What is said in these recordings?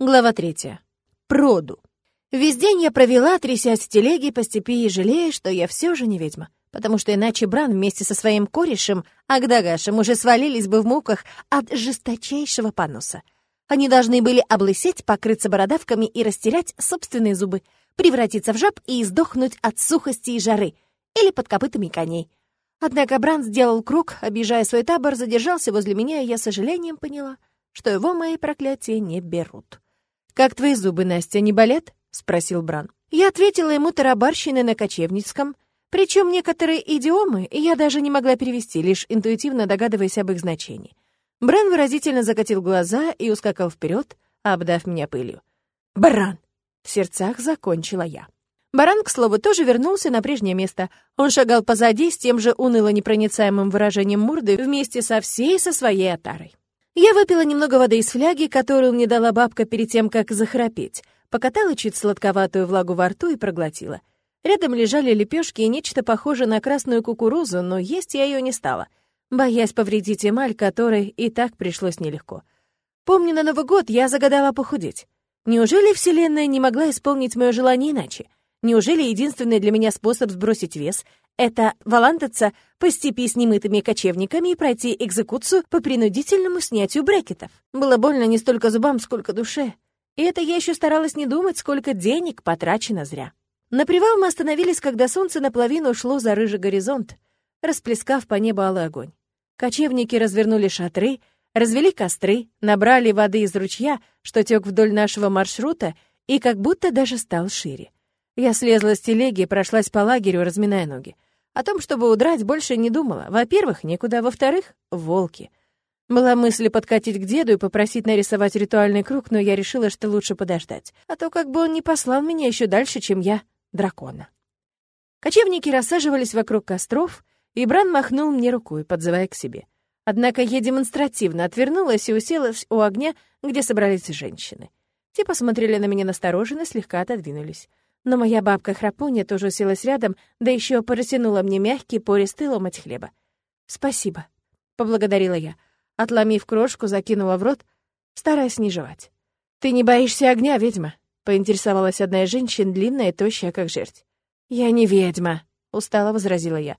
Глава третья. Проду. Весь день я провела, трясясь в телеге по степи и жалея, что я все же не ведьма, потому что иначе Бран вместе со своим корешем, Агдагашем, уже свалились бы в муках от жесточайшего поноса. Они должны были облысеть, покрыться бородавками и растерять собственные зубы, превратиться в жаб и сдохнуть от сухости и жары, или под копытами коней. Однако Бран сделал круг, объезжая свой табор, задержался возле меня, и я с сожалением поняла, что его мои проклятия не берут. «Как твои зубы, Настя, не болят?» — спросил Бран. Я ответила ему тарабарщиной на кочевницком, причем некоторые идиомы я даже не могла перевести, лишь интуитивно догадываясь об их значении. Бран выразительно закатил глаза и ускакал вперед, обдав меня пылью. «Бран!» — в сердцах закончила я. Баран, к слову, тоже вернулся на прежнее место. Он шагал позади с тем же уныло-непроницаемым выражением морды вместе со всей со своей отарой. Я выпила немного воды из фляги, которую мне дала бабка перед тем, как захрапеть, покатала чуть сладковатую влагу во рту и проглотила. Рядом лежали лепешки и нечто похожее на красную кукурузу, но есть я ее не стала, боясь повредить эмаль, которой и так пришлось нелегко. Помню, на Новый год я загадала похудеть. Неужели Вселенная не могла исполнить мое желание иначе? Неужели единственный для меня способ сбросить вес — это валантаться по степи с немытыми кочевниками и пройти экзекуцию по принудительному снятию брекетов? Было больно не столько зубам, сколько душе. И это я еще старалась не думать, сколько денег потрачено зря. На привал мы остановились, когда солнце наполовину ушло за рыжий горизонт, расплескав по небу алый огонь. Кочевники развернули шатры, развели костры, набрали воды из ручья, что тек вдоль нашего маршрута, и как будто даже стал шире. Я слезла с телеги и прошлась по лагерю, разминая ноги. О том, чтобы удрать, больше не думала. Во-первых, некуда, во-вторых, волки. Была мысль подкатить к деду и попросить нарисовать ритуальный круг, но я решила, что лучше подождать, а то как бы он не послал меня еще дальше, чем я, дракона. Кочевники рассаживались вокруг костров, и Бран махнул мне рукой, подзывая к себе. Однако я демонстративно отвернулась и уселась у огня, где собрались женщины. Те посмотрели на меня настороженно, слегка отодвинулись. Но моя бабка Храпунья тоже уселась рядом, да еще протянула мне мягкий пористый ломоть хлеба. «Спасибо», — поблагодарила я. Отломив крошку, закинула в рот, стараясь не жевать. «Ты не боишься огня, ведьма?» — поинтересовалась одна из женщин, длинная и тощая, как жерть. «Я не ведьма», — устало возразила я.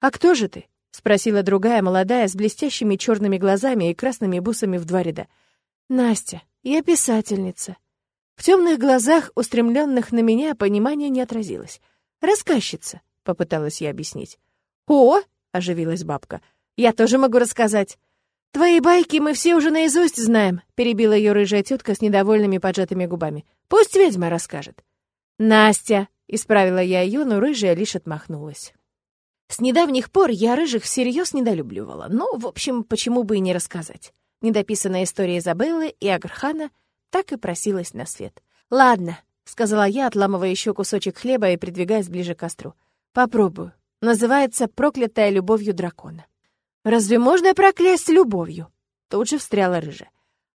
«А кто же ты?» — спросила другая, молодая, с блестящими черными глазами и красными бусами в два ряда. «Настя, я писательница», в темных глазах, устремленных на меня, понимания не отразилось. «Рассказчица», — попыталась я объяснить. «О!» — оживилась бабка. «Я тоже могу рассказать». «Твои байки мы все уже наизусть знаем», — перебила ее рыжая тетка с недовольными поджатыми губами. «Пусть ведьма расскажет». «Настя!» — исправила я ее, но рыжая лишь отмахнулась. С недавних пор я рыжих всерьез недолюбливала. Ну, в общем, почему бы и не рассказать. Недописанная история Изабеллы и Агрхана — так и просилась на свет. «Ладно», — сказала я, отламывая еще кусочек хлеба и придвигаясь ближе к костру. «Попробую. Называется «Проклятая любовью дракона». «Разве можно проклясть любовью?» Тут же встряла рыжая.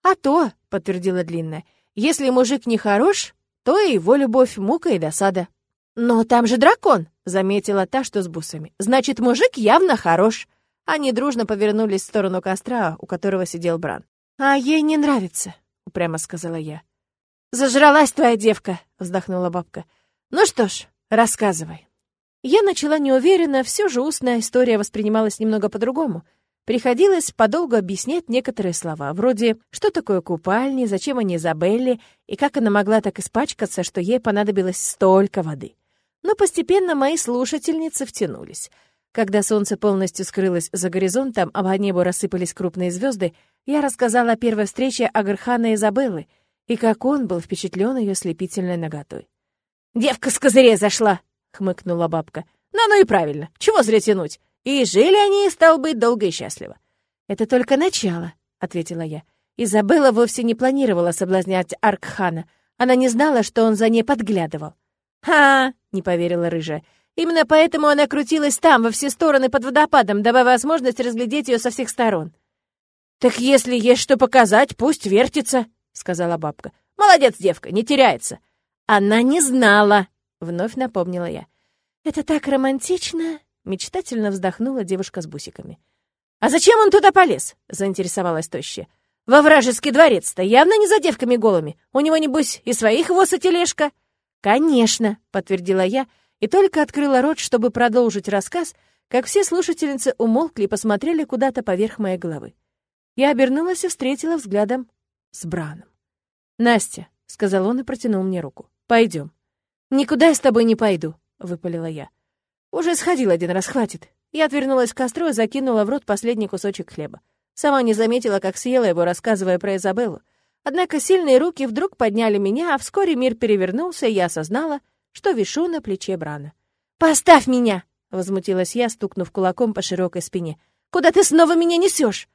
«А то», — подтвердила длинная, — «если мужик не хорош, то и его любовь — мука и досада». «Но там же дракон», — заметила та, что с бусами. «Значит, мужик явно хорош». Они дружно повернулись в сторону костра, у которого сидел Бран. «А ей не нравится», упрямо сказала я. «Зажралась твоя девка!» — вздохнула бабка. «Ну что ж, рассказывай». Я начала неуверенно, все же устная история воспринималась немного по-другому. Приходилось подолгу объяснять некоторые слова, вроде «что такое купальни», «зачем они Изабелле» и как она могла так испачкаться, что ей понадобилось столько воды. Но постепенно мои слушательницы втянулись — когда солнце полностью скрылось за горизонтом, а по небу рассыпались крупные звезды, я рассказала о первой встрече Агархана и Изабеллы, и как он был впечатлен ее слепительной наготой. «Девка с козырей зашла!» — хмыкнула бабка. «Ну, ну и правильно, чего зря тянуть? И жили они, стал быть, долго и счастливо». «Это только начало», — ответила я. Изабелла вовсе не планировала соблазнять Аркхана. Она не знала, что он за ней подглядывал. «Ха!» — не поверила рыжая. Именно поэтому она крутилась там, во все стороны под водопадом, давая возможность разглядеть ее со всех сторон. «Так если есть что показать, пусть вертится», — сказала бабка. «Молодец, девка, не теряется». «Она не знала», — вновь напомнила я. «Это так романтично», — мечтательно вздохнула девушка с бусиками. «А зачем он туда полез?» — заинтересовалась тощая. во вражеский дворец-то? Явно не за девками голыми. У него, небось, и своих воз и тележка». «Конечно», — подтвердила я, и только открыла рот, чтобы продолжить рассказ, как все слушательницы умолкли и посмотрели куда-то поверх моей головы. Я обернулась и встретила взглядом с Браном. «Настя», — сказал он и протянул мне руку, — «пойдем». «Никуда я с тобой не пойду», — выпалила я. «Уже сходил один раз, хватит». Я отвернулась к костру и закинула в рот последний кусочек хлеба. Сама не заметила, как съела его, рассказывая про Изабеллу. Однако сильные руки вдруг подняли меня, а вскоре мир перевернулся, и я осознала, что вишу на плече Брана. «Поставь меня!» — возмутилась я, стукнув кулаком по широкой спине. «Куда ты снова меня несешь?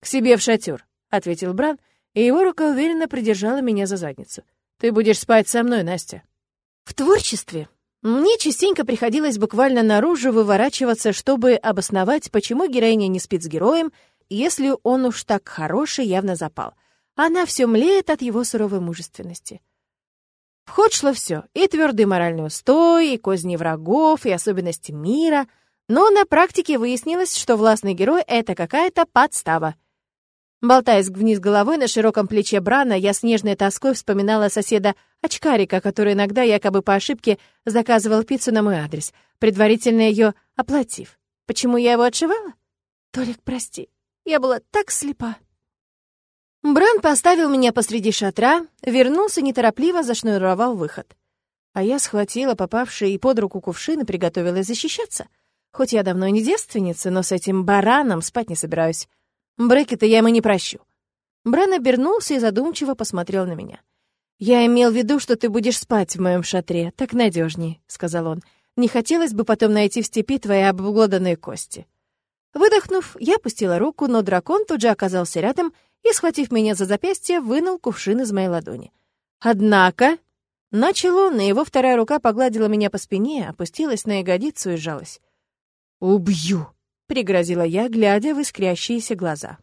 «К себе в шатер», — ответил Бран, и его рука уверенно придержала меня за задницу. «Ты будешь спать со мной, Настя». В творчестве мне частенько приходилось буквально наружу выворачиваться, чтобы обосновать, почему героиня не спит с героем, если он уж так хороший явно запал. Она все млеет от его суровой мужественности. В ход шло все — и твердый моральный устой, и козни врагов, и особенности мира, но на практике выяснилось, что властный герой — это какая-то подстава — Болтаясь вниз головой на широком плече Брана, я с нежной тоской вспоминала соседа Очкарика, который иногда якобы по ошибке заказывал пиццу на мой адрес, предварительно ее оплатив. Почему я его отшивала? Толик, прости, я была так слепа. Бран поставил меня посреди шатра, вернулся неторопливо, зашнуровал выход. А я схватила попавший под руку кувшин и приготовилась защищаться. Хоть я давно не девственница, но с этим бараном спать не собираюсь. Брекета я ему не прощу». Бран обернулся и задумчиво посмотрел на меня. «Я имел в виду, что ты будешь спать в моем шатре, так надежнее, сказал он. «Не хотелось бы потом найти в степи твои обглоданные кости». Выдохнув, я опустила руку, но дракон тут же оказался рядом и, схватив меня за запястье, вынул кувшин из моей ладони. «Однако...» Начал он, и его вторая рука погладила меня по спине, опустилась на ягодицу и сжалась. «Убью!» пригрозила я, глядя в искрящиеся глаза.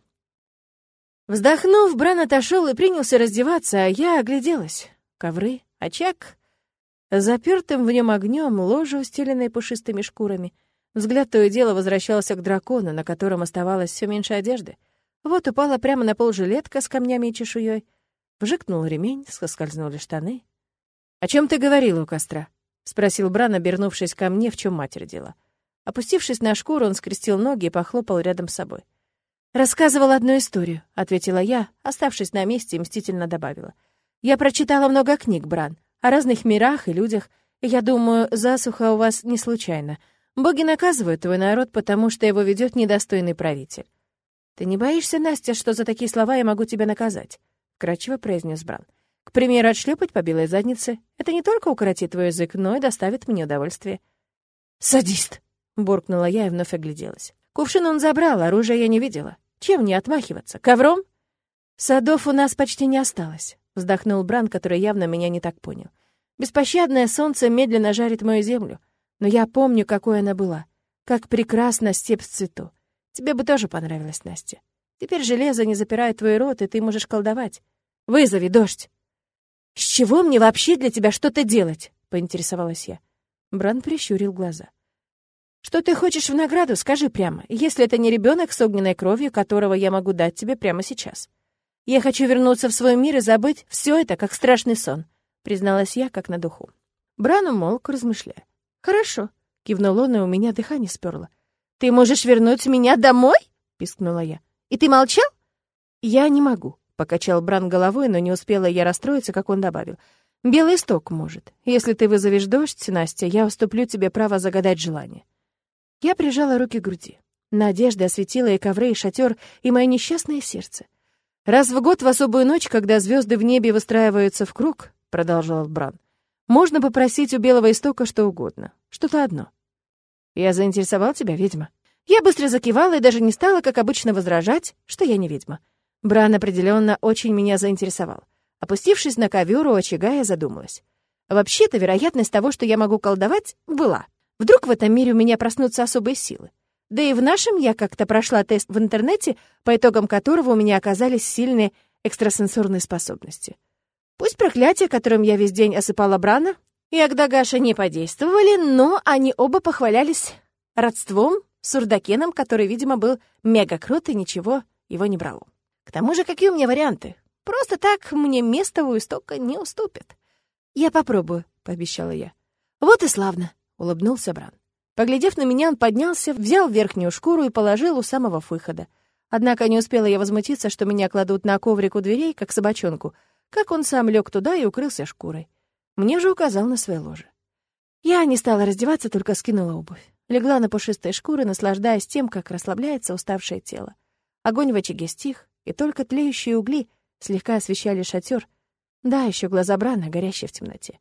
Вздохнув, Бран отошел и принялся раздеваться, а я огляделась. Ковры, очаг, запертым в нем огнем, ложе, устеленное пушистыми шкурами. Взгляд то и дело возвращался к дракону, на котором оставалось все меньше одежды. Вот упала прямо на пол жилетка с камнями и чешуей. Вжикнул ремень, соскользнули штаны. «О чем ты говорила у костра?» — спросил Бран, обернувшись ко мне, в чем матерь дела. — Опустившись на шкуру, он скрестил ноги и похлопал рядом с собой. «Рассказывал одну историю», — ответила я, оставшись на месте и мстительно добавила. «Я прочитала много книг, Бран, о разных мирах и людях, и я думаю, засуха у вас не случайно. Боги наказывают твой народ, потому что его ведет недостойный правитель». «Ты не боишься, Настя, что за такие слова я могу тебя наказать?» — вкрадчиво произнес Бран. «К примеру, отшлепать по белой заднице. Это не только укоротит твой язык, но и доставит мне удовольствие». «Садист!» буркнула я и вновь огляделась. Кувшин он забрал, оружия я не видела. Чем мне отмахиваться? Ковром? Садов у нас почти не осталось, вздохнул Бран, который явно меня не так понял. Беспощадное солнце медленно жарит мою землю, но я помню, какой она была. Как прекрасна степь цвету. Тебе бы тоже понравилось, Настя. Теперь железо не запирает твой рот, и ты можешь колдовать. Вызови дождь. С чего мне вообще для тебя что-то делать? поинтересовалась я. Бран прищурил глаза. Что ты хочешь в награду, скажи прямо, если это не ребенок с огненной кровью, которого я могу дать тебе прямо сейчас. Я хочу вернуться в свой мир и забыть все это, как страшный сон, призналась я, как на духу. Бран умолк, размышляя. Хорошо, кивнул он, и у меня дыхание сперло. Ты можешь вернуть меня домой? пискнула я. И ты молчал? Я не могу, покачал Бран головой, но не успела я расстроиться, как он добавил. Белый сток может. Если ты вызовешь дождь, Настя, я уступлю тебе право загадать желание. Я прижала руки к груди. Надежда осветила и ковры, и шатер, и мое несчастное сердце. «Раз в год в особую ночь, когда звезды в небе выстраиваются в круг», — продолжал Бран, «можно попросить у Белого Истока что угодно, что-то одно». «Я заинтересовал тебя, ведьма?» Я быстро закивала и даже не стала, как обычно, возражать, что я не ведьма. Бран определенно очень меня заинтересовал. Опустившись на ковер у очага, я задумалась. Вообще-то вероятность того, что я могу колдовать, была — Вдруг в этом мире у меня проснутся особые силы. Да и в нашем я как-то прошла тест в интернете, по итогам которого у меня оказались сильные экстрасенсорные способности. Пусть проклятия, которым я весь день осыпала Брана, и Агдагаша не подействовали, но они оба похвалялись родством с Урдакеном, который, видимо, был мега крут и ничего его не брал. К тому же, какие у меня варианты? Просто так мне место у истока не уступит. «Я попробую», — пообещала я. «Вот и славно», — улыбнулся Бран. Поглядев на меня, он поднялся, взял верхнюю шкуру и положил у самого выхода. Однако не успела я возмутиться, что меня кладут на коврик у дверей, как собачонку, как он сам лег туда и укрылся шкурой. Мне же указал на свое ложе. Я не стала раздеваться, только скинула обувь. Легла на пушистые шкуры, наслаждаясь тем, как расслабляется уставшее тело. Огонь в очаге стих, и только тлеющие угли слегка освещали шатер. Да, еще глаза Брана, горящие в темноте.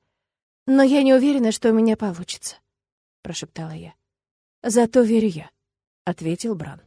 «Но я не уверена, что у меня получится», — прошептала я. «Зато верю я», — ответил Бран.